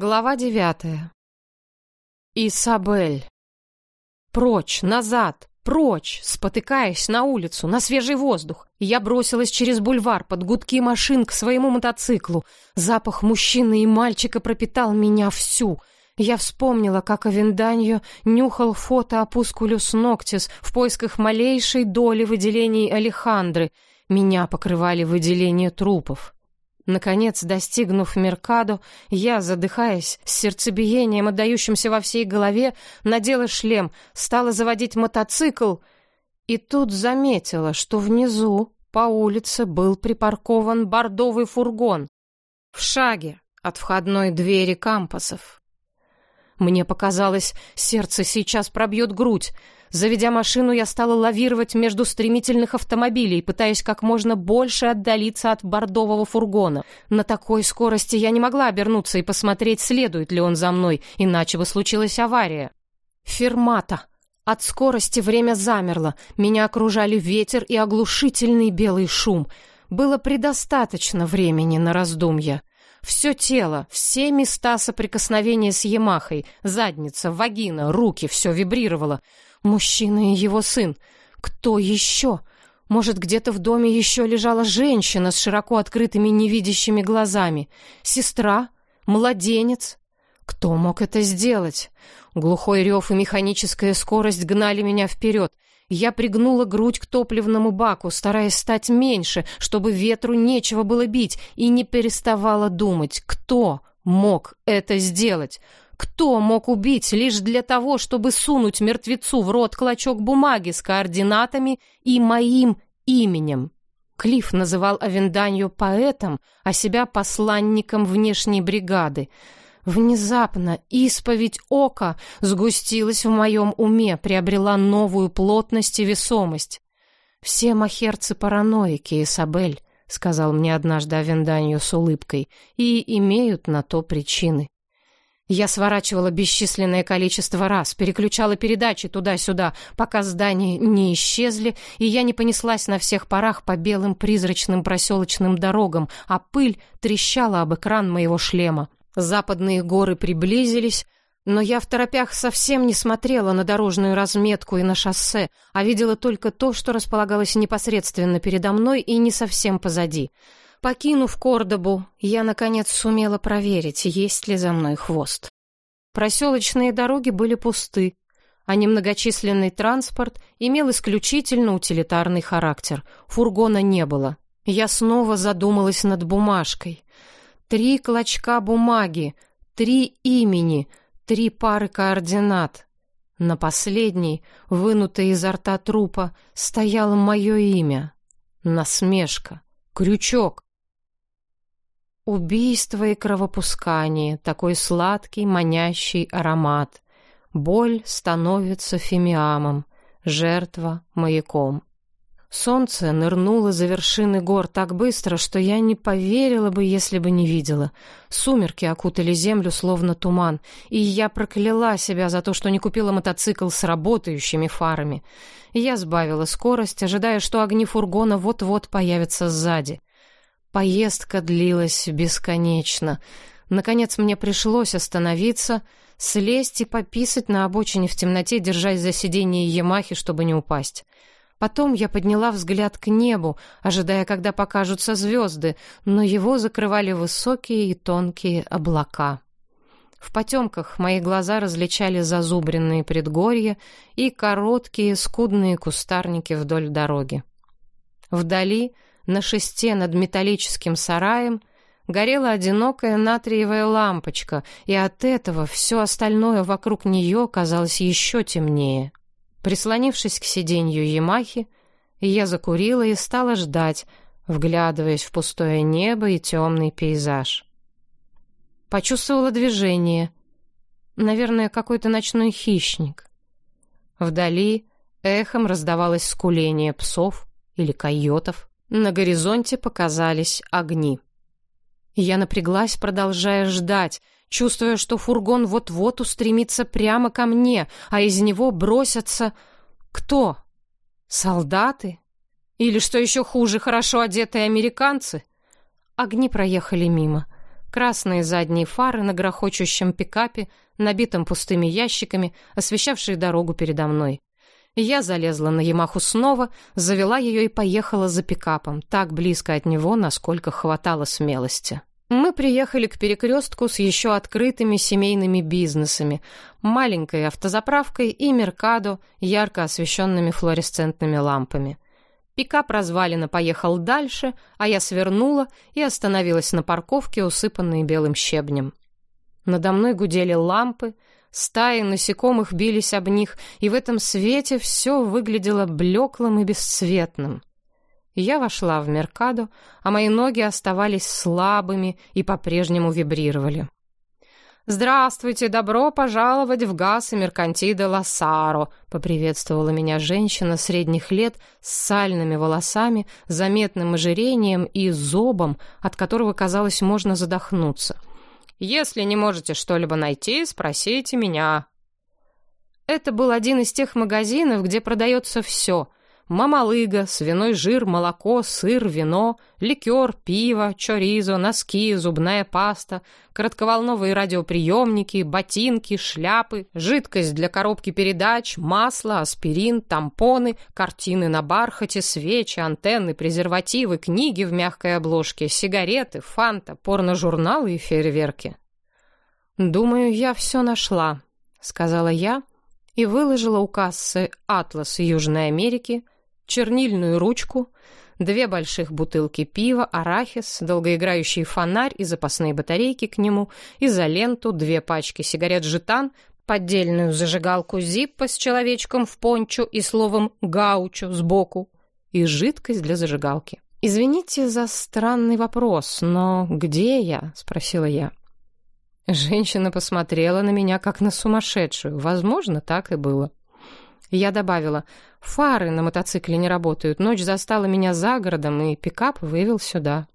Глава девятая. Исабель. Прочь, назад, прочь, спотыкаясь на улицу, на свежий воздух. Я бросилась через бульвар под гудки машин к своему мотоциклу. Запах мужчины и мальчика пропитал меня всю. Я вспомнила, как Авенданьо нюхал фото опускулюс ноктис в поисках малейшей доли выделений Алехандры. Меня покрывали выделения трупов. Наконец, достигнув Меркадо, я, задыхаясь, с сердцебиением, отдающимся во всей голове, надела шлем, стала заводить мотоцикл и тут заметила, что внизу по улице был припаркован бордовый фургон в шаге от входной двери кампусов. Мне показалось, сердце сейчас пробьет грудь. Заведя машину, я стала лавировать между стремительных автомобилей, пытаясь как можно больше отдалиться от бордового фургона. На такой скорости я не могла обернуться и посмотреть, следует ли он за мной, иначе бы случилась авария. Фермата. От скорости время замерло. Меня окружали ветер и оглушительный белый шум. Было предостаточно времени на раздумья. Все тело, все места соприкосновения с Ямахой, задница, вагина, руки, все вибрировало. Мужчина и его сын. Кто еще? Может, где-то в доме еще лежала женщина с широко открытыми невидящими глазами? Сестра? Младенец? Кто мог это сделать? Глухой рев и механическая скорость гнали меня вперед. Я пригнула грудь к топливному баку, стараясь стать меньше, чтобы ветру нечего было бить, и не переставала думать, кто мог это сделать. Кто мог убить лишь для того, чтобы сунуть мертвецу в рот клочок бумаги с координатами и моим именем? Клифф называл Авенданью поэтом, а себя посланником внешней бригады. Внезапно исповедь ока сгустилась в моем уме, приобрела новую плотность и весомость. «Все махерцы параноики, Исабель», — сказал мне однажды Авенданью с улыбкой, — «и имеют на то причины». Я сворачивала бесчисленное количество раз, переключала передачи туда-сюда, пока здания не исчезли, и я не понеслась на всех парах по белым призрачным проселочным дорогам, а пыль трещала об экран моего шлема. Западные горы приблизились, но я в торопях совсем не смотрела на дорожную разметку и на шоссе, а видела только то, что располагалось непосредственно передо мной и не совсем позади — Покинув Кордобу, я, наконец, сумела проверить, есть ли за мной хвост. Проселочные дороги были пусты, а немногочисленный транспорт имел исключительно утилитарный характер. Фургона не было. Я снова задумалась над бумажкой. Три клочка бумаги, три имени, три пары координат. На последней, вынутой изо рта трупа, стояло мое имя. Насмешка. Крючок. Убийство и кровопускание, такой сладкий, манящий аромат. Боль становится фимиамом, жертва — маяком. Солнце нырнуло за вершины гор так быстро, что я не поверила бы, если бы не видела. Сумерки окутали землю, словно туман, и я прокляла себя за то, что не купила мотоцикл с работающими фарами. Я сбавила скорость, ожидая, что огни фургона вот-вот появятся сзади. Поездка длилась бесконечно. Наконец мне пришлось остановиться, слезть и пописать на обочине в темноте, держась за сиденье Ямахи, чтобы не упасть. Потом я подняла взгляд к небу, ожидая, когда покажутся звезды, но его закрывали высокие и тонкие облака. В потемках мои глаза различали зазубренные предгорья и короткие скудные кустарники вдоль дороги. Вдали — на шесте над металлическим сараем горела одинокая натриевая лампочка, и от этого все остальное вокруг нее казалось еще темнее. Прислонившись к сиденью Ямахи, я закурила и стала ждать, вглядываясь в пустое небо и темный пейзаж. Почувствовала движение. Наверное, какой-то ночной хищник. Вдали эхом раздавалось скуление псов или койотов. На горизонте показались огни. Я напряглась, продолжая ждать, чувствуя, что фургон вот-вот устремится прямо ко мне, а из него бросятся... Кто? Солдаты? Или, что еще хуже, хорошо одетые американцы? Огни проехали мимо. красные задние фары на грохочущем пикапе, набитом пустыми ящиками, освещавшие дорогу передо мной. Я залезла на Ямаху снова, завела ее и поехала за пикапом, так близко от него, насколько хватало смелости. Мы приехали к перекрестку с еще открытыми семейными бизнесами, маленькой автозаправкой и Меркадо, ярко освещенными флуоресцентными лампами. Пикап развалина поехал дальше, а я свернула и остановилась на парковке, усыпанной белым щебнем. Надо мной гудели лампы, стаи насекомых бились об них, и в этом свете все выглядело блеклым и бесцветным. Я вошла в Меркадо, а мои ноги оставались слабыми и по-прежнему вибрировали. «Здравствуйте, добро пожаловать в ГАЗ и Меркантиде Лассаро», — поприветствовала меня женщина средних лет с сальными волосами, заметным ожирением и зобом, от которого, казалось, можно задохнуться. «Если не можете что-либо найти, спросите меня». Это был один из тех магазинов, где продается все — мамалыга, свиной жир, молоко, сыр, вино, ликер, пиво, чоризо, носки, зубная паста, коротковолновые радиоприемники, ботинки, шляпы, жидкость для коробки передач, масло, аспирин, тампоны, картины на бархате, свечи, антенны, презервативы, книги в мягкой обложке, сигареты, фанта, порножурналы и фейерверки. «Думаю, я все нашла», — сказала я, — и выложила у кассы «Атлас Южной Америки», чернильную ручку, две больших бутылки пива, арахис, долгоиграющий фонарь и запасные батарейки к нему, изоленту, две пачки сигарет «Жетан», поддельную зажигалку «Зиппо» с человечком в пончо и словом «гаучо» сбоку и жидкость для зажигалки. «Извините за странный вопрос, но где я?» — спросила я. Женщина посмотрела на меня, как на сумасшедшую. Возможно, так и было. Я добавила, фары на мотоцикле не работают, ночь застала меня за городом, и пикап вывел сюда.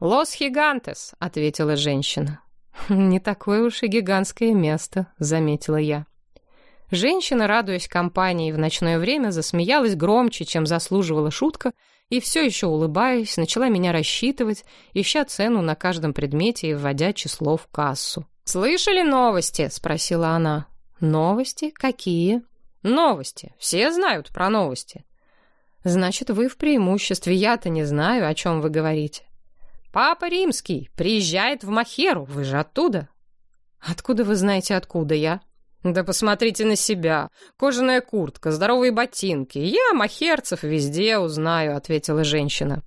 «Лос Хигантес», — ответила женщина. «Не такое уж и гигантское место», — заметила я. Женщина, радуясь компании в ночное время, засмеялась громче, чем заслуживала шутка, и все еще улыбаясь, начала меня рассчитывать, ища цену на каждом предмете и вводя число в кассу. «Слышали новости?» — спросила она. «Новости? Какие?» Новости. Все знают про новости. Значит, вы в преимуществе. Я-то не знаю, о чем вы говорите. Папа Римский приезжает в Махеру. Вы же оттуда. Откуда вы знаете, откуда я? Да посмотрите на себя. Кожаная куртка, здоровые ботинки. Я махерцев везде узнаю, ответила женщина.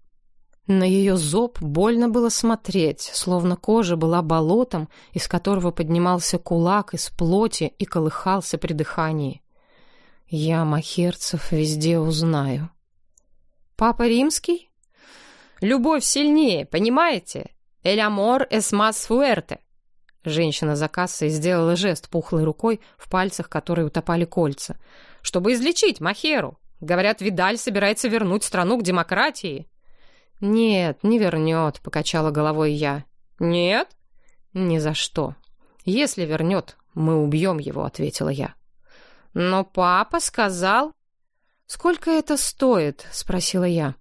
На ее зоб больно было смотреть, словно кожа была болотом, из которого поднимался кулак из плоти и колыхался при дыхании. Я махерцев везде узнаю. Папа римский? Любовь сильнее, понимаете? Эль амор es más fuerte. Женщина за кассой сделала жест пухлой рукой, в пальцах которой утопали кольца. Чтобы излечить Махеру. Говорят, Видаль собирается вернуть страну к демократии. Нет, не вернет, покачала головой я. Нет? Ни за что. Если вернет, мы убьем его, ответила я. Но папа сказал... «Сколько это стоит?» — спросила я.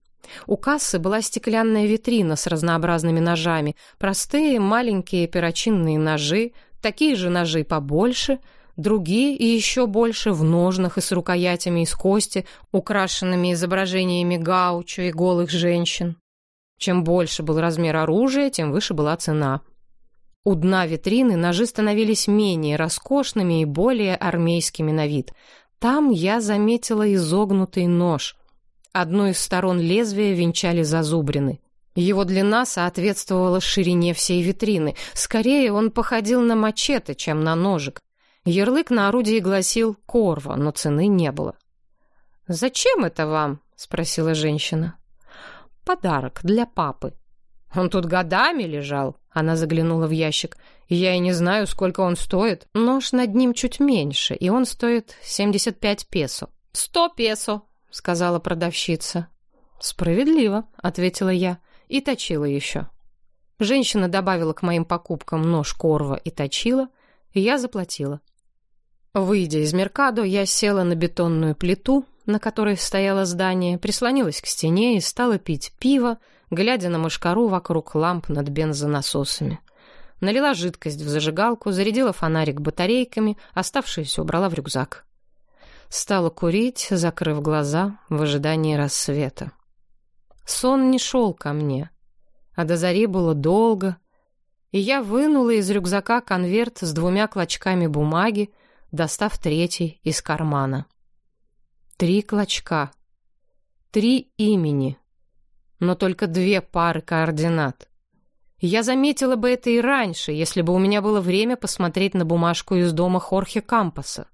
У кассы была стеклянная витрина с разнообразными ножами, простые маленькие перочинные ножи, такие же ножи побольше, другие и еще больше в ножнах и с рукоятями из кости, украшенными изображениями гаучо и голых женщин. Чем больше был размер оружия, тем выше была цена. У дна витрины ножи становились менее роскошными и более армейскими на вид. Там я заметила изогнутый нож. Одну из сторон лезвия венчали зазубрины. Его длина соответствовала ширине всей витрины. Скорее, он походил на мачете, чем на ножик. Ярлык на орудии гласил «Корва», но цены не было. «Зачем это вам?» — спросила женщина. «Подарок для папы», он тут годами лежал. Она заглянула в ящик. Я и не знаю, сколько он стоит. Нож над ним чуть меньше, и он стоит 75 песо. «Сто песо», — сказала продавщица. «Справедливо», — ответила я и точила еще. Женщина добавила к моим покупкам нож корва и точила, и я заплатила. Выйдя из Меркадо, я села на бетонную плиту, на которой стояло здание, прислонилась к стене и стала пить пиво, глядя на мышкару вокруг ламп над бензонасосами. Налила жидкость в зажигалку, зарядила фонарик батарейками, оставшиеся убрала в рюкзак. Стала курить, закрыв глаза в ожидании рассвета. Сон не шел ко мне, а до зари было долго, и я вынула из рюкзака конверт с двумя клочками бумаги, достав третий из кармана. Три клочка. Три имени. Но только две пары координат. Я заметила бы это и раньше, если бы у меня было время посмотреть на бумажку из дома Хорхе Кампаса.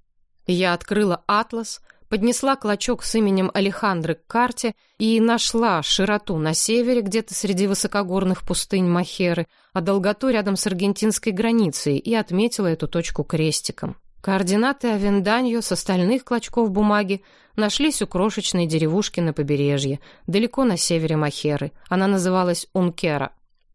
Я открыла атлас, поднесла клочок с именем Алехандры к карте и нашла широту на севере, где-то среди высокогорных пустынь Махеры, а долготу рядом с аргентинской границей и отметила эту точку крестиком. Координаты Авенданьо с остальных клочков бумаги нашлись у крошечной деревушки на побережье, далеко на севере Махеры. Она называлась Ункера.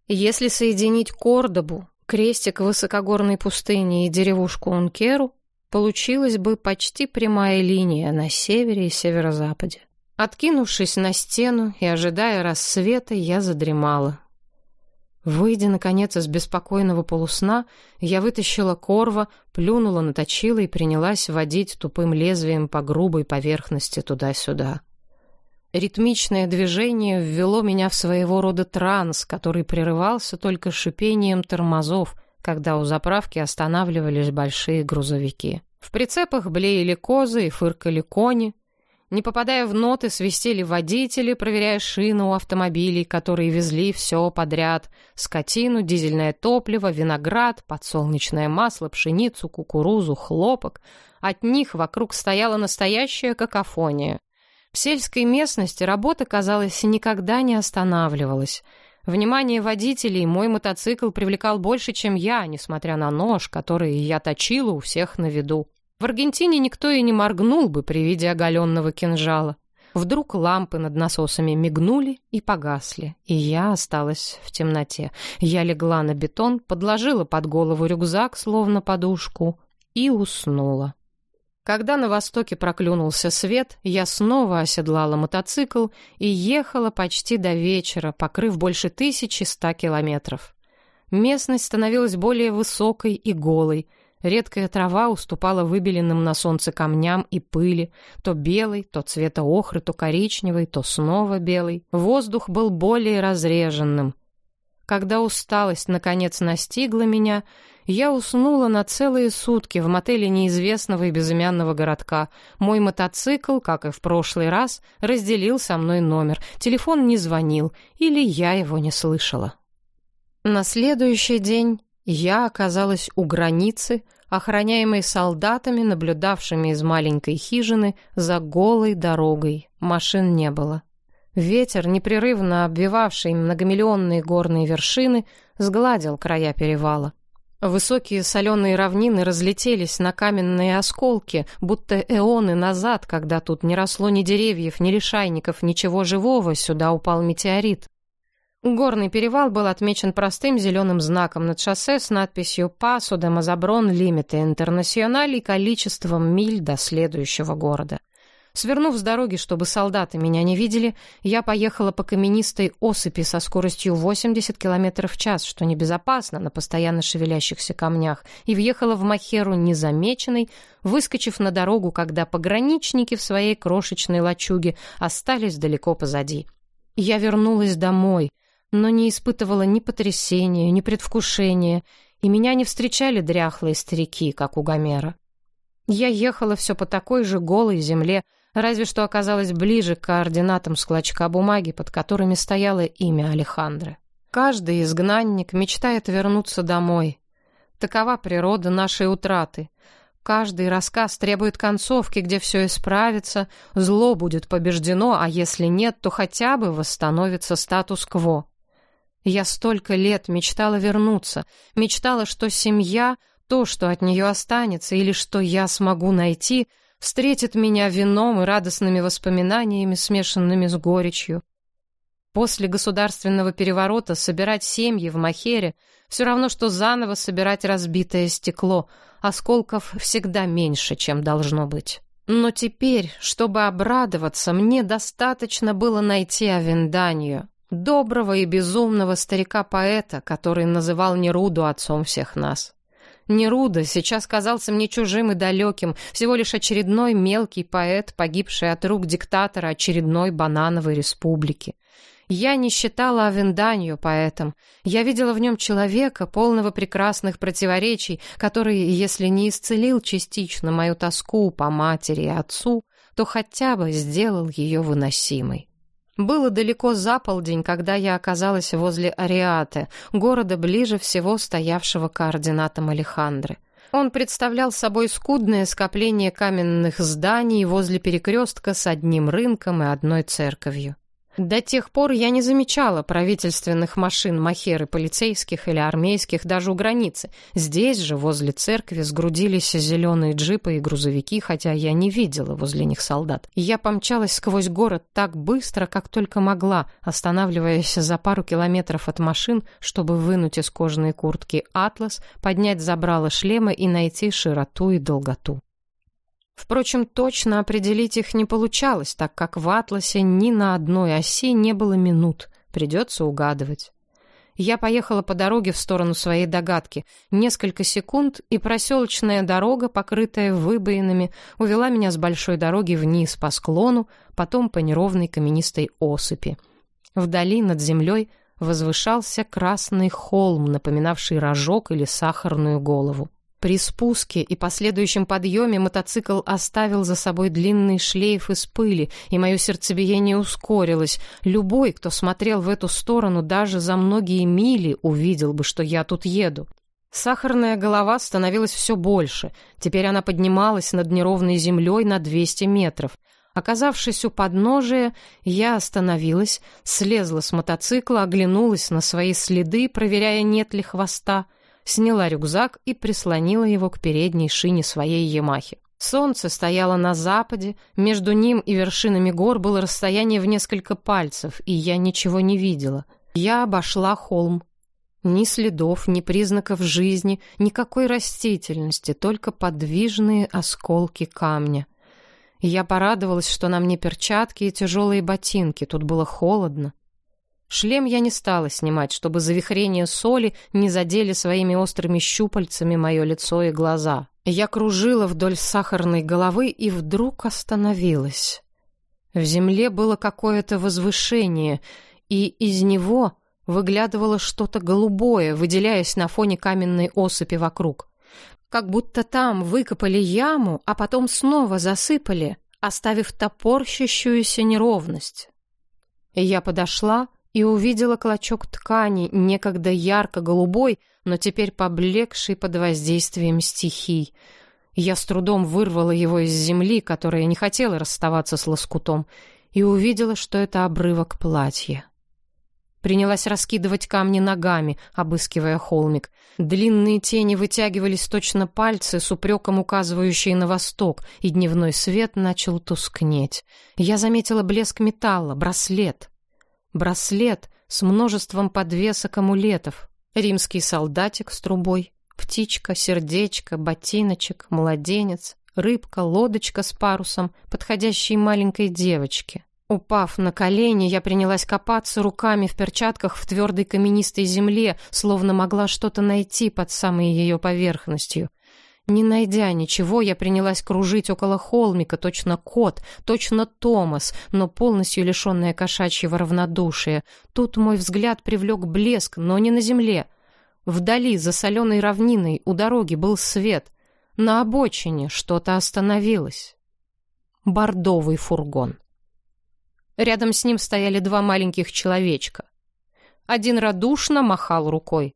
Если соединить Кордобу, крестик высокогорной пустыни и деревушку Ункеру, получилась бы почти прямая линия на севере и северо-западе. Откинувшись на стену и ожидая рассвета, я задремала. Выйдя, наконец, из беспокойного полусна, я вытащила корва, плюнула, наточила и принялась водить тупым лезвием по грубой поверхности туда-сюда. Ритмичное движение ввело меня в своего рода транс, который прерывался только шипением тормозов — когда у заправки останавливались большие грузовики. В прицепах блеяли козы и фыркали кони. Не попадая в ноты, свистели водители, проверяя шины у автомобилей, которые везли все подряд. Скотину, дизельное топливо, виноград, подсолнечное масло, пшеницу, кукурузу, хлопок. От них вокруг стояла настоящая какофония. В сельской местности работа, казалось, никогда не останавливалась — Внимание водителей мой мотоцикл привлекал больше, чем я, несмотря на нож, который я точила у всех на виду. В Аргентине никто и не моргнул бы при виде оголенного кинжала. Вдруг лампы над насосами мигнули и погасли, и я осталась в темноте. Я легла на бетон, подложила под голову рюкзак, словно подушку, и уснула. Когда на востоке проклюнулся свет, я снова оседлала мотоцикл и ехала почти до вечера, покрыв больше тысячи ста километров. Местность становилась более высокой и голой. Редкая трава уступала выбеленным на солнце камням и пыли, то белой, то цвета охры, то коричневой, то снова белой. Воздух был более разреженным. Когда усталость наконец настигла меня, я уснула на целые сутки в мотеле неизвестного и безымянного городка. Мой мотоцикл, как и в прошлый раз, разделил со мной номер. Телефон не звонил, или я его не слышала. На следующий день я оказалась у границы, охраняемой солдатами, наблюдавшими из маленькой хижины за голой дорогой. Машин не было. Ветер, непрерывно обвивавший многомиллионные горные вершины, сгладил края перевала. Высокие соленые равнины разлетелись на каменные осколки, будто эоны назад, когда тут не росло ни деревьев, ни лишайников, ничего живого, сюда упал метеорит. Горный перевал был отмечен простым зеленым знаком над шоссе с надписью «Пасо де Мазаброн Лимите Интернациональ» и количеством миль до следующего города. Свернув с дороги, чтобы солдаты меня не видели, я поехала по каменистой осыпи со скоростью 80 км в час, что небезопасно на постоянно шевелящихся камнях, и въехала в Махеру незамеченной, выскочив на дорогу, когда пограничники в своей крошечной лачуге остались далеко позади. Я вернулась домой, но не испытывала ни потрясения, ни предвкушения, и меня не встречали дряхлые старики, как у Гомера. Я ехала все по такой же голой земле, разве что оказалась ближе к координатам с клочка бумаги, под которыми стояло имя Алехандры. Каждый изгнанник мечтает вернуться домой. Такова природа нашей утраты. Каждый рассказ требует концовки, где все исправится, зло будет побеждено, а если нет, то хотя бы восстановится статус-кво. Я столько лет мечтала вернуться, мечтала, что семья — то, что от нее останется, или что я смогу найти — встретит меня вином и радостными воспоминаниями, смешанными с горечью. После государственного переворота собирать семьи в Махере все равно, что заново собирать разбитое стекло. Осколков всегда меньше, чем должно быть. Но теперь, чтобы обрадоваться, мне достаточно было найти Авенданию. Доброго и безумного старика-поэта, который называл Неруду отцом всех нас. Неруда сейчас казался мне чужим и далеким, всего лишь очередной мелкий поэт, погибший от рук диктатора очередной банановой республики. Я не считала Авенданью поэтом. Я видела в нем человека, полного прекрасных противоречий, который, если не исцелил частично мою тоску по матери и отцу, то хотя бы сделал ее выносимой. Было далеко за полдень, когда я оказалась возле Ариаты, города ближе всего стоявшего координатам Алехандры. Он представлял собой скудное скопление каменных зданий возле перекрестка с одним рынком и одной церковью. До тех пор я не замечала правительственных машин махеры полицейских или армейских даже у границы. Здесь же, возле церкви, сгрудились зеленые джипы и грузовики, хотя я не видела возле них солдат. Я помчалась сквозь город так быстро, как только могла, останавливаясь за пару километров от машин, чтобы вынуть из кожаной куртки атлас, поднять забрало шлема и найти широту и долготу. Впрочем, точно определить их не получалось, так как в атласе ни на одной оси не было минут. Придется угадывать. Я поехала по дороге в сторону своей догадки. Несколько секунд, и проселочная дорога, покрытая выбоинами, увела меня с большой дороги вниз по склону, потом по неровной каменистой осыпи. Вдали над землей возвышался красный холм, напоминавший рожок или сахарную голову. При спуске и последующем подъеме мотоцикл оставил за собой длинный шлейф из пыли, и мое сердцебиение ускорилось. Любой, кто смотрел в эту сторону даже за многие мили, увидел бы, что я тут еду. Сахарная голова становилась все больше. Теперь она поднималась над неровной землей на 200 метров. Оказавшись у подножия, я остановилась, слезла с мотоцикла, оглянулась на свои следы, проверяя, нет ли хвоста — сняла рюкзак и прислонила его к передней шине своей Ямахи. Солнце стояло на западе, между ним и вершинами гор было расстояние в несколько пальцев, и я ничего не видела. Я обошла холм. Ни следов, ни признаков жизни, никакой растительности, только подвижные осколки камня. Я порадовалась, что на мне перчатки и тяжелые ботинки, тут было холодно. Шлем я не стала снимать, чтобы завихрения соли не задели своими острыми щупальцами мое лицо и глаза. Я кружила вдоль сахарной головы и вдруг остановилась. В земле было какое-то возвышение, и из него выглядывало что-то голубое, выделяясь на фоне каменной осыпи вокруг. Как будто там выкопали яму, а потом снова засыпали, оставив топорщащуюся неровность. Я подошла, и увидела клочок ткани, некогда ярко-голубой, но теперь поблекший под воздействием стихий. Я с трудом вырвала его из земли, которая не хотела расставаться с лоскутом, и увидела, что это обрывок платья. Принялась раскидывать камни ногами, обыскивая холмик. Длинные тени вытягивались точно пальцы, с упреком указывающие на восток, и дневной свет начал тускнеть. Я заметила блеск металла, браслет. Браслет с множеством подвесок амулетов. Римский солдатик с трубой. Птичка, сердечко, ботиночек, младенец, рыбка, лодочка с парусом, подходящей маленькой девочке. Упав на колени, я принялась копаться руками в перчатках в твердой каменистой земле, словно могла что-то найти под самой ее поверхностью. Не найдя ничего, я принялась кружить около холмика, точно кот, точно Томас, но полностью лишенная кошачьего равнодушия. Тут мой взгляд привлек блеск, но не на земле. Вдали, за соленой равниной, у дороги был свет. На обочине что-то остановилось. Бордовый фургон. Рядом с ним стояли два маленьких человечка. Один радушно махал рукой.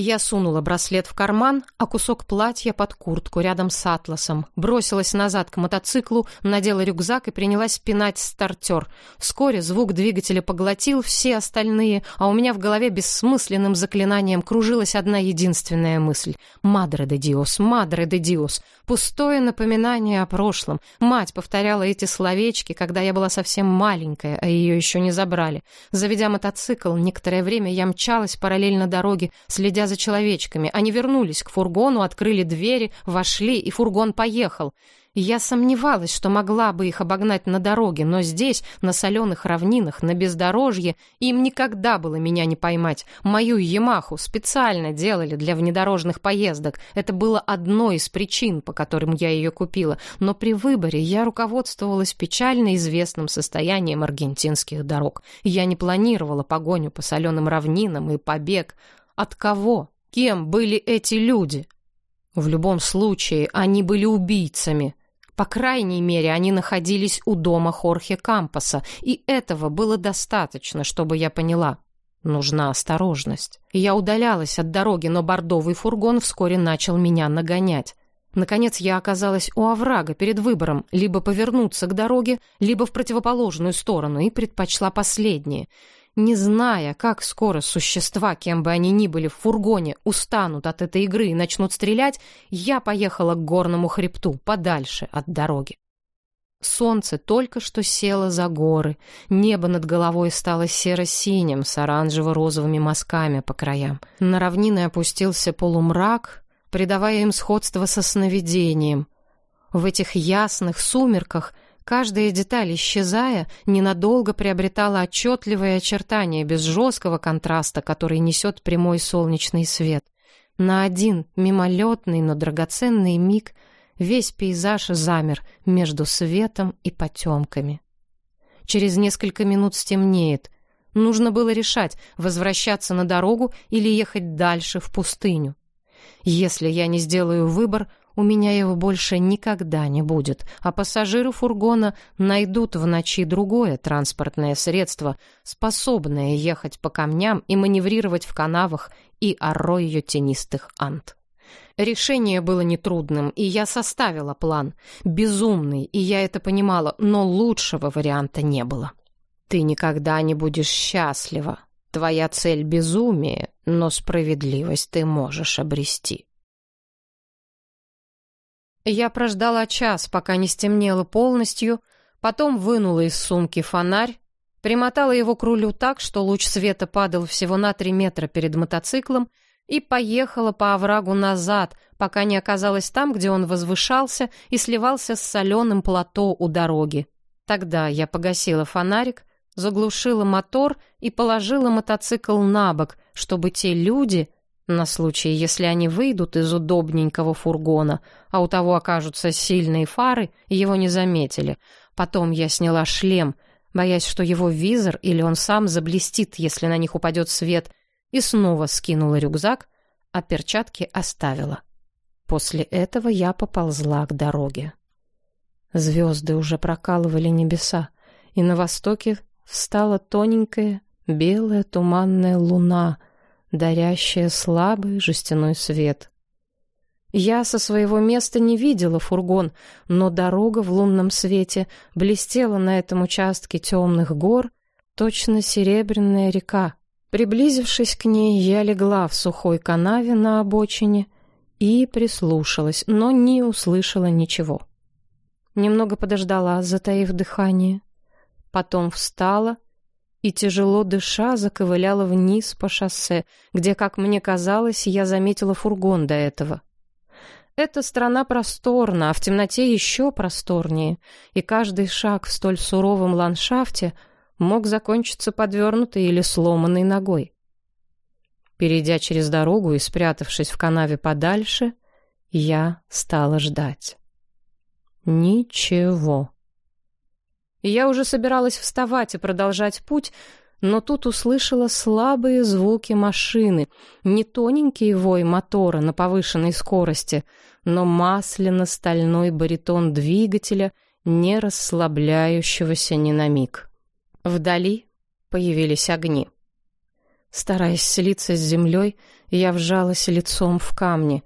Я сунула браслет в карман, а кусок платья под куртку рядом с атласом, бросилась назад к мотоциклу, надела рюкзак и принялась пинать стартер. Вскоре звук двигателя поглотил все остальные, а у меня в голове бессмысленным заклинанием кружилась одна единственная мысль. «Мадре де Диос, Мадре де Диос». Пустое напоминание о прошлом. Мать повторяла эти словечки, когда я была совсем маленькая, а ее еще не забрали. Заведя мотоцикл, некоторое время я мчалась параллельно дороге, следя за человечками. Они вернулись к фургону, открыли двери, вошли, и фургон поехал. Я сомневалась, что могла бы их обогнать на дороге, но здесь, на соленых равнинах, на бездорожье, им никогда было меня не поймать. Мою «Ямаху» специально делали для внедорожных поездок. Это было одной из причин, по которым я ее купила. Но при выборе я руководствовалась печально известным состоянием аргентинских дорог. Я не планировала погоню по соленым равнинам и побег. От кого? Кем были эти люди? В любом случае, они были убийцами. По крайней мере, они находились у дома Хорхе Кампаса, и этого было достаточно, чтобы я поняла. Нужна осторожность. Я удалялась от дороги, но бордовый фургон вскоре начал меня нагонять. Наконец я оказалась у оврага перед выбором либо повернуться к дороге, либо в противоположную сторону, и предпочла последнее. Не зная, как скоро существа, кем бы они ни были в фургоне, устанут от этой игры и начнут стрелять, я поехала к горному хребту, подальше от дороги. Солнце только что село за горы, небо над головой стало серо-синим с оранжево-розовыми мазками по краям. На равнины опустился полумрак, придавая им сходство со сновидением. В этих ясных сумерках – Каждая деталь, исчезая, ненадолго приобретала отчетливые очертания без жесткого контраста, который несет прямой солнечный свет. На один мимолетный, но драгоценный миг весь пейзаж замер между светом и потемками. Через несколько минут стемнеет. Нужно было решать, возвращаться на дорогу или ехать дальше в пустыню. Если я не сделаю выбор, у меня его больше никогда не будет, а пассажиры фургона найдут в ночи другое транспортное средство, способное ехать по камням и маневрировать в канавах и орою тенистых ант. Решение было нетрудным, и я составила план. Безумный, и я это понимала, но лучшего варианта не было. Ты никогда не будешь счастлива. Твоя цель — безумие, но справедливость ты можешь обрести. Я прождала час, пока не стемнело полностью, потом вынула из сумки фонарь, примотала его к рулю так, что луч света падал всего на три метра перед мотоциклом, и поехала по оврагу назад, пока не оказалась там, где он возвышался и сливался с соленым плато у дороги. Тогда я погасила фонарик, заглушила мотор и положила мотоцикл на бок, чтобы те люди, на случай, если они выйдут из удобненького фургона, а у того окажутся сильные фары, его не заметили. Потом я сняла шлем, боясь, что его визор или он сам заблестит, если на них упадет свет, и снова скинула рюкзак, а перчатки оставила. После этого я поползла к дороге. Звезды уже прокалывали небеса, и на востоке встала тоненькая белая туманная луна — дарящая слабый жестяной свет. Я со своего места не видела фургон, но дорога в лунном свете блестела на этом участке темных гор, точно серебряная река. Приблизившись к ней, я легла в сухой канаве на обочине и прислушалась, но не услышала ничего. Немного подождала, затаив дыхание. Потом встала и, тяжело дыша, заковыляла вниз по шоссе, где, как мне казалось, я заметила фургон до этого. Эта страна просторна, а в темноте еще просторнее, и каждый шаг в столь суровом ландшафте мог закончиться подвернутой или сломанной ногой. Перейдя через дорогу и спрятавшись в канаве подальше, я стала ждать. Ничего. Я уже собиралась вставать и продолжать путь, но тут услышала слабые звуки машины, не тоненький вой мотора на повышенной скорости, но масляно-стальной баритон двигателя, не расслабляющегося ни на миг. Вдали появились огни. Стараясь слиться с землей, я вжалась лицом в камни.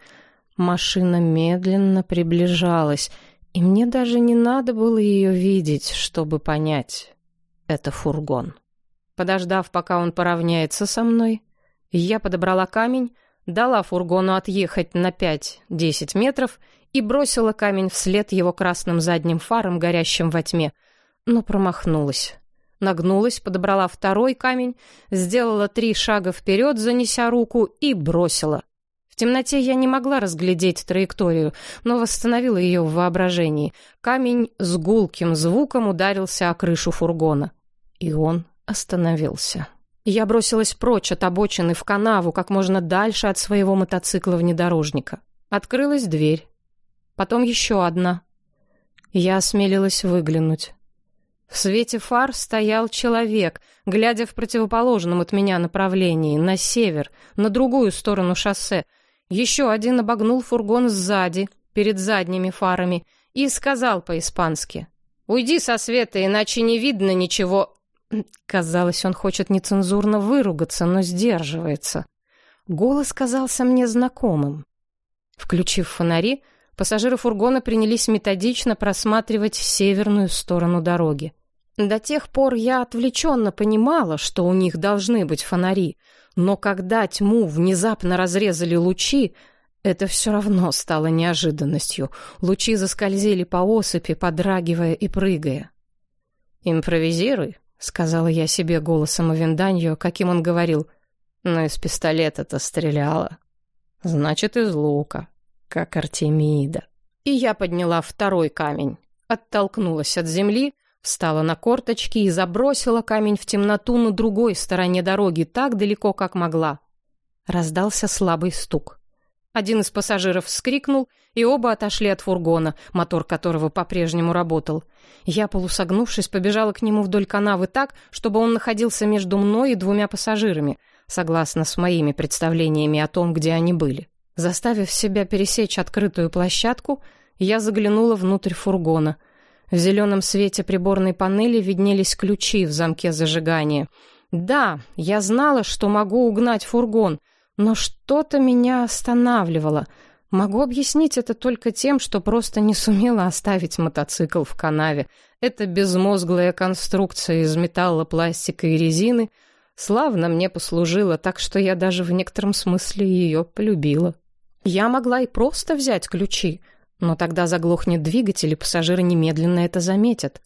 Машина медленно приближалась — и мне даже не надо было ее видеть, чтобы понять. Это фургон. Подождав, пока он поравняется со мной, я подобрала камень, дала фургону отъехать на 5-10 метров и бросила камень вслед его красным задним фаром, горящим во тьме, но промахнулась. нагнулась, подобрала второй камень, сделала три шага вперед, занеся руку, и бросила. Темноте я не могла разглядеть траекторию, но восстановила ее в воображении. Камень с гулким звуком ударился о крышу фургона. И он остановился. Я бросилась прочь от обочины в канаву, как можно дальше от своего мотоцикла-внедорожника. Открылась дверь. Потом еще одна. Я осмелилась выглянуть. В свете фар стоял человек, глядя в противоположном от меня направлении, на север, на другую сторону шоссе. Еще один обогнул фургон сзади, перед задними фарами, и сказал по-испански. «Уйди со света, иначе не видно ничего». Казалось, он хочет нецензурно выругаться, но сдерживается. Голос казался мне знакомым. Включив фонари, пассажиры фургона принялись методично просматривать северную сторону дороги. До тех пор я отвлеченно понимала, что у них должны быть фонари, но когда тьму внезапно разрезали лучи, это все равно стало неожиданностью. Лучи заскользили по осыпи, подрагивая и прыгая. «Импровизируй», — сказала я себе голосом Авенданьо, каким он говорил. «Но из пистолета-то стреляла. Значит, из лука, как Артемида». И я подняла второй камень, оттолкнулась от земли, Встала на корточки и забросила камень в темноту на другой стороне дороги так далеко, как могла. Раздался слабый стук. Один из пассажиров вскрикнул, и оба отошли от фургона, мотор которого по-прежнему работал. Я, полусогнувшись, побежала к нему вдоль канавы так, чтобы он находился между мной и двумя пассажирами, согласно с моими представлениями о том, где они были. Заставив себя пересечь открытую площадку, я заглянула внутрь фургона — в зеленом свете приборной панели виднелись ключи в замке зажигания. Да, я знала, что могу угнать фургон, но что-то меня останавливало. Могу объяснить это только тем, что просто не сумела оставить мотоцикл в канаве. Эта безмозглая конструкция из металла, пластика и резины славно мне послужила, так что я даже в некотором смысле ее полюбила. Я могла и просто взять ключи — но тогда заглохнет двигатель, и пассажиры немедленно это заметят.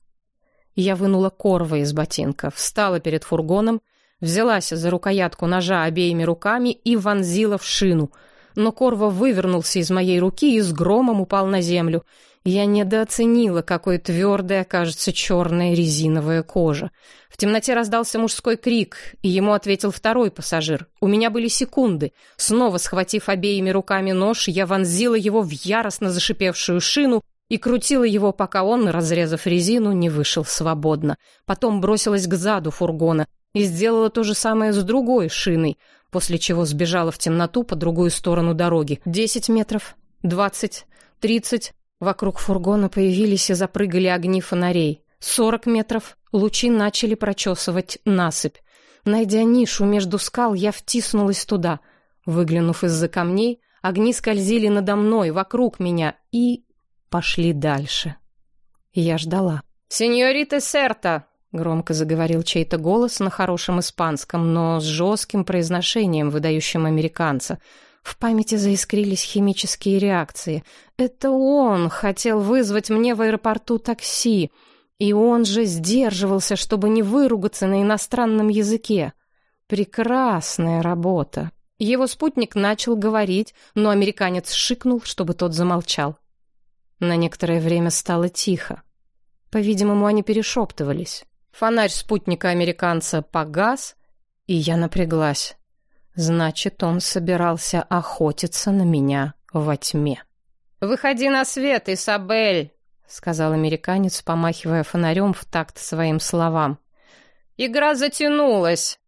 Я вынула корва из ботинка, встала перед фургоном, взялась за рукоятку ножа обеими руками и вонзила в шину. Но корва вывернулся из моей руки и с громом упал на землю. Я недооценила, какой твердой окажется черная резиновая кожа. В темноте раздался мужской крик, и ему ответил второй пассажир. У меня были секунды. Снова схватив обеими руками нож, я вонзила его в яростно зашипевшую шину и крутила его, пока он, разрезав резину, не вышел свободно. Потом бросилась к заду фургона и сделала то же самое с другой шиной, после чего сбежала в темноту по другую сторону дороги. Десять метров, двадцать, тридцать... Вокруг фургона появились и запрыгали огни фонарей. Сорок метров. Лучи начали прочесывать насыпь. Найдя нишу между скал, я втиснулась туда. Выглянув из-за камней, огни скользили надо мной, вокруг меня, и пошли дальше. Я ждала. «Сеньорита Серта!» — громко заговорил чей-то голос на хорошем испанском, но с жестким произношением, выдающим американца — в памяти заискрились химические реакции. Это он хотел вызвать мне в аэропорту такси, и он же сдерживался, чтобы не выругаться на иностранном языке. Прекрасная работа. Его спутник начал говорить, но американец шикнул, чтобы тот замолчал. На некоторое время стало тихо. По-видимому, они перешептывались. Фонарь спутника американца погас, и я напряглась. Значит, он собирался охотиться на меня во тьме. «Выходи на свет, Исабель!» — сказал американец, помахивая фонарем в такт своим словам. «Игра затянулась.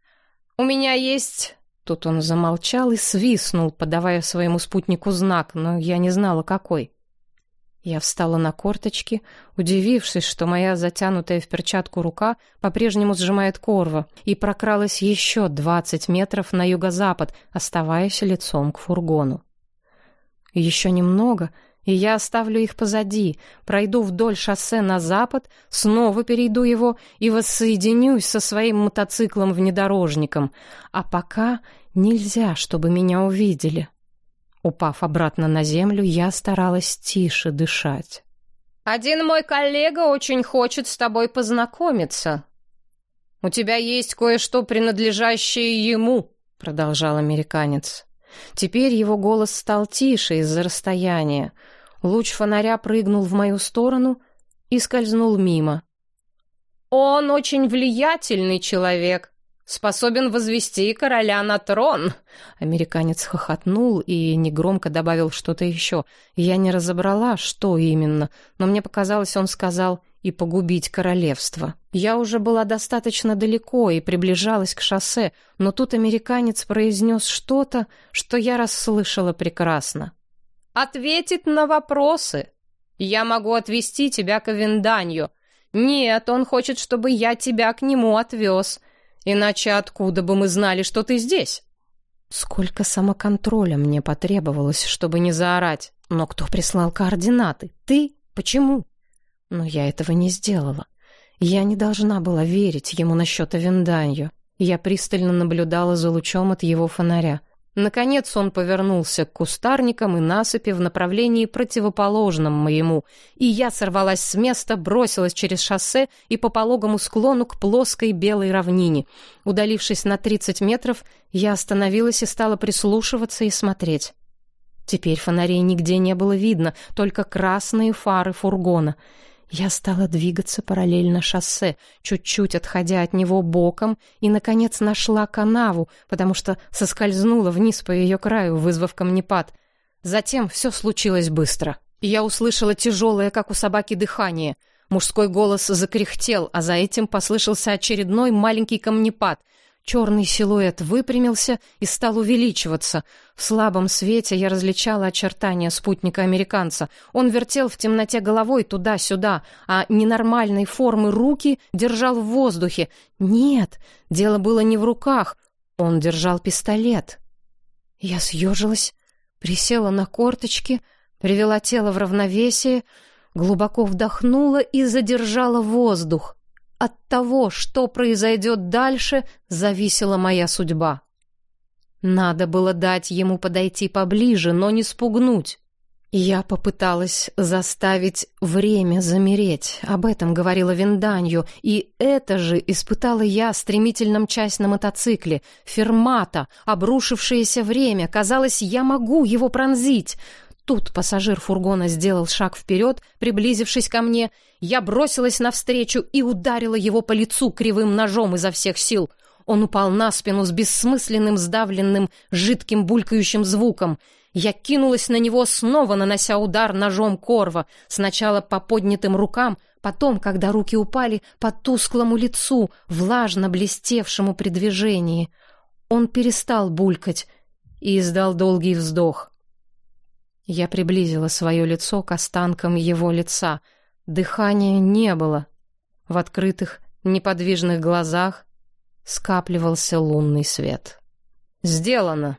У меня есть...» Тут он замолчал и свистнул, подавая своему спутнику знак, но я не знала, какой. Я встала на корточки, удивившись, что моя затянутая в перчатку рука по-прежнему сжимает корва, и прокралась еще двадцать метров на юго-запад, оставаясь лицом к фургону. Еще немного, и я оставлю их позади, пройду вдоль шоссе на запад, снова перейду его и воссоединюсь со своим мотоциклом-внедорожником. А пока нельзя, чтобы меня увидели. Упав обратно на землю, я старалась тише дышать. «Один мой коллега очень хочет с тобой познакомиться». у тебя есть кое-что, принадлежащее ему», — продолжал американец. Теперь его голос стал тише из-за расстояния. Луч фонаря прыгнул в мою сторону и скользнул мимо. «Он очень влиятельный человек», способен возвести короля на трон!» Американец хохотнул и негромко добавил что-то еще. Я не разобрала, что именно, но мне показалось, он сказал «и погубить королевство». Я уже была достаточно далеко и приближалась к шоссе, но тут американец произнес что-то, что я расслышала прекрасно. «Ответить на вопросы. Я могу отвезти тебя к Авенданью. Нет, он хочет, чтобы я тебя к нему отвез». Иначе откуда бы мы знали, что ты здесь? Сколько самоконтроля мне потребовалось, чтобы не заорать. Но кто прислал координаты? Ты? Почему? Но я этого не сделала. Я не должна была верить ему насчет Авенданью. Я пристально наблюдала за лучом от его фонаря. Наконец он повернулся к кустарникам и насыпи в направлении противоположном моему, и я сорвалась с места, бросилась через шоссе и по пологому склону к плоской белой равнине. Удалившись на 30 метров, я остановилась и стала прислушиваться и смотреть. Теперь фонарей нигде не было видно, только красные фары фургона — я стала двигаться параллельно шоссе, чуть-чуть отходя от него боком, и, наконец, нашла канаву, потому что соскользнула вниз по ее краю, вызвав камнепад. Затем все случилось быстро. Я услышала тяжелое, как у собаки, дыхание. Мужской голос закряхтел, а за этим послышался очередной маленький камнепад — Черный силуэт выпрямился и стал увеличиваться. В слабом свете я различала очертания спутника-американца. Он вертел в темноте головой туда-сюда, а ненормальной формы руки держал в воздухе. Нет, дело было не в руках. Он держал пистолет. Я съежилась, присела на корточки, привела тело в равновесие, глубоко вдохнула и задержала воздух. От того, что произойдет дальше, зависела моя судьба. Надо было дать ему подойти поближе, но не спугнуть. Я попыталась заставить время замереть. Об этом говорила Винданью, и это же испытала я, стремительно мчась на мотоцикле. Фермата, обрушившееся время. Казалось, я могу его пронзить. Тут пассажир фургона сделал шаг вперед, приблизившись ко мне. Я бросилась навстречу и ударила его по лицу кривым ножом изо всех сил. Он упал на спину с бессмысленным, сдавленным, жидким булькающим звуком. Я кинулась на него, снова нанося удар ножом корва, сначала по поднятым рукам, потом, когда руки упали, по тусклому лицу, влажно блестевшему при движении. Он перестал булькать и издал долгий вздох. Я приблизила свое лицо к останкам его лица. Дыхания не было. В открытых, неподвижных глазах скапливался лунный свет. «Сделано!»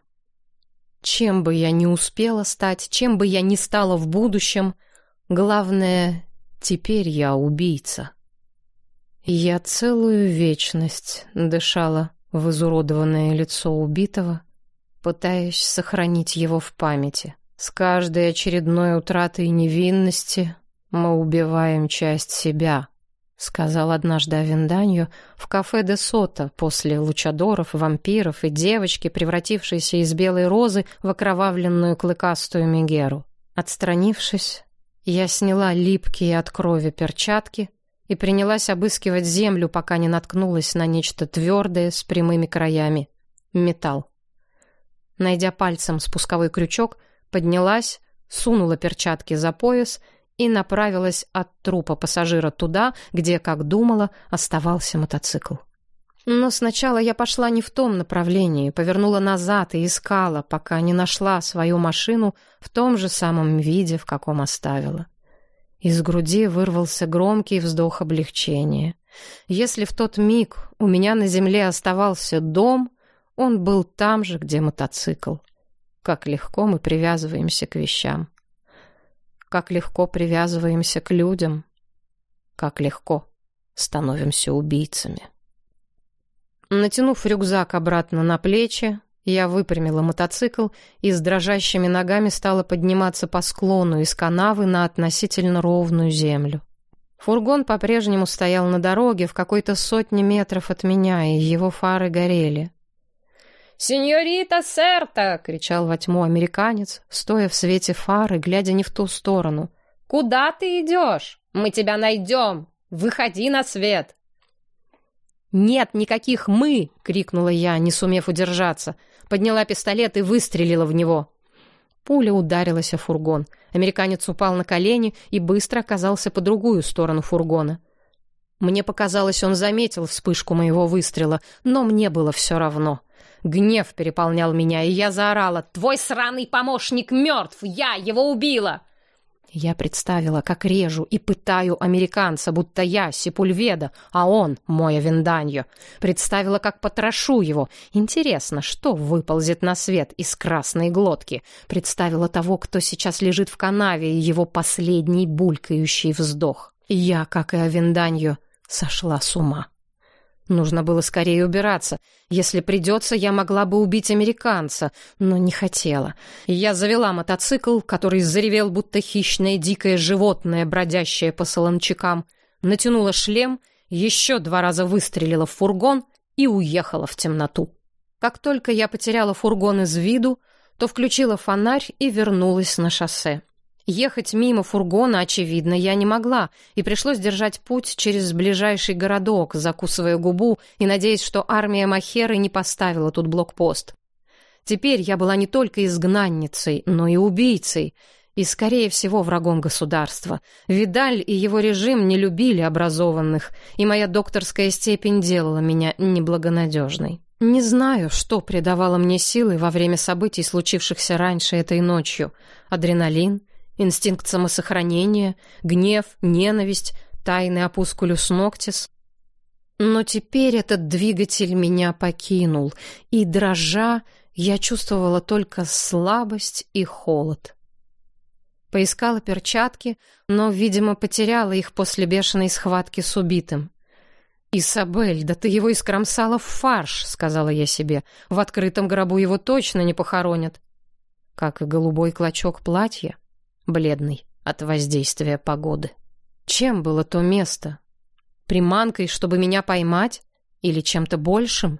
Чем бы я ни успела стать, чем бы я ни стала в будущем, главное, теперь я убийца. Я целую вечность дышала в изуродованное лицо убитого, пытаясь сохранить его в памяти. С каждой очередной утратой невинности мы убиваем часть себя, сказал однажды Авенданью в кафе де Сота после лучадоров, вампиров и девочки, превратившейся из белой розы в окровавленную клыкастую мегеру. Отстранившись, я сняла липкие от крови перчатки и принялась обыскивать землю, пока не наткнулась на нечто твердое с прямыми краями — металл. Найдя пальцем спусковой крючок, поднялась, сунула перчатки за пояс и направилась от трупа пассажира туда, где, как думала, оставался мотоцикл. Но сначала я пошла не в том направлении, повернула назад и искала, пока не нашла свою машину в том же самом виде, в каком оставила. Из груди вырвался громкий вздох облегчения. Если в тот миг у меня на земле оставался дом, он был там же, где мотоцикл. Как легко мы привязываемся к вещам. Как легко привязываемся к людям. Как легко становимся убийцами. Натянув рюкзак обратно на плечи, я выпрямила мотоцикл и с дрожащими ногами стала подниматься по склону из канавы на относительно ровную землю. Фургон по-прежнему стоял на дороге в какой-то сотне метров от меня, и его фары горели. «Сеньорита Серта!» — кричал во тьму американец, стоя в свете фары, глядя не в ту сторону. «Куда ты идешь? Мы тебя найдем! Выходи на свет!» «Нет никаких «мы!» — крикнула я, не сумев удержаться. Подняла пистолет и выстрелила в него. Пуля ударилась о фургон. Американец упал на колени и быстро оказался по другую сторону фургона. Мне показалось, он заметил вспышку моего выстрела, но мне было все равно. Гнев переполнял меня, и я заорала «Твой сраный помощник мертв! Я его убила!» Я представила, как режу и пытаю американца, будто я Сипульведа, а он мой Авенданьо. Представила, как потрошу его. Интересно, что выползет на свет из красной глотки. Представила того, кто сейчас лежит в канаве, и его последний булькающий вздох. Я, как и Авенданьо, сошла с ума. Нужно было скорее убираться. Если придется, я могла бы убить американца, но не хотела. Я завела мотоцикл, который заревел, будто хищное дикое животное, бродящее по солончакам, натянула шлем, еще два раза выстрелила в фургон и уехала в темноту. Как только я потеряла фургон из виду, то включила фонарь и вернулась на шоссе. Ехать мимо фургона, очевидно, я не могла, и пришлось держать путь через ближайший городок, закусывая губу и надеясь, что армия Махеры не поставила тут блокпост. Теперь я была не только изгнанницей, но и убийцей, и, скорее всего, врагом государства. Видаль и его режим не любили образованных, и моя докторская степень делала меня неблагонадежной. Не знаю, что придавало мне силы во время событий, случившихся раньше этой ночью. Адреналин, инстинкт самосохранения, гнев, ненависть, тайный опускулюс ноктис. Но теперь этот двигатель меня покинул, и, дрожа, я чувствовала только слабость и холод. Поискала перчатки, но, видимо, потеряла их после бешеной схватки с убитым. «Исабель, да ты его искромсала в фарш», — сказала я себе. «В открытом гробу его точно не похоронят». Как и голубой клочок платья бледный от воздействия погоды. Чем было то место? Приманкой, чтобы меня поймать? Или чем-то большим?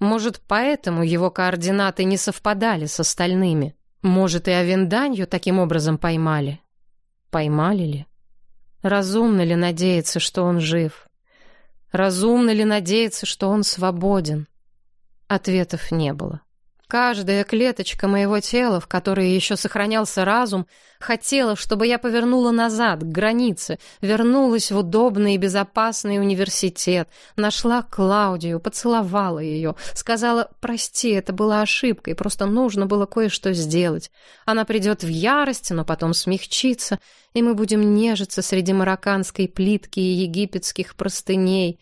Может, поэтому его координаты не совпадали с остальными? Может, и Авенданью таким образом поймали? Поймали ли? Разумно ли надеяться, что он жив? Разумно ли надеяться, что он свободен? Ответов не было. Каждая клеточка моего тела, в которой еще сохранялся разум, хотела, чтобы я повернула назад, к границе, вернулась в удобный и безопасный университет, нашла Клаудию, поцеловала ее, сказала «Прости, это была ошибкой, просто нужно было кое-что сделать. Она придет в ярость, но потом смягчится, и мы будем нежиться среди марокканской плитки и египетских простыней»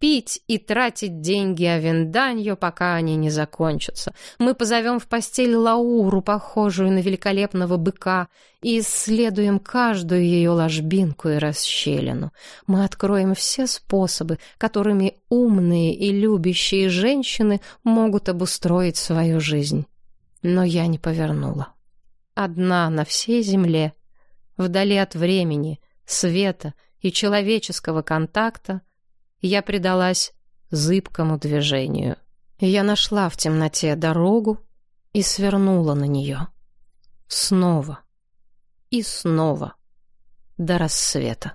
пить и тратить деньги Авенданьо, пока они не закончатся. Мы позовем в постель Лауру, похожую на великолепного быка, и исследуем каждую ее ложбинку и расщелину. Мы откроем все способы, которыми умные и любящие женщины могут обустроить свою жизнь. Но я не повернула. Одна на всей земле, вдали от времени, света и человеческого контакта, я предалась зыбкому движению. Я нашла в темноте дорогу и свернула на нее. Снова и снова до рассвета.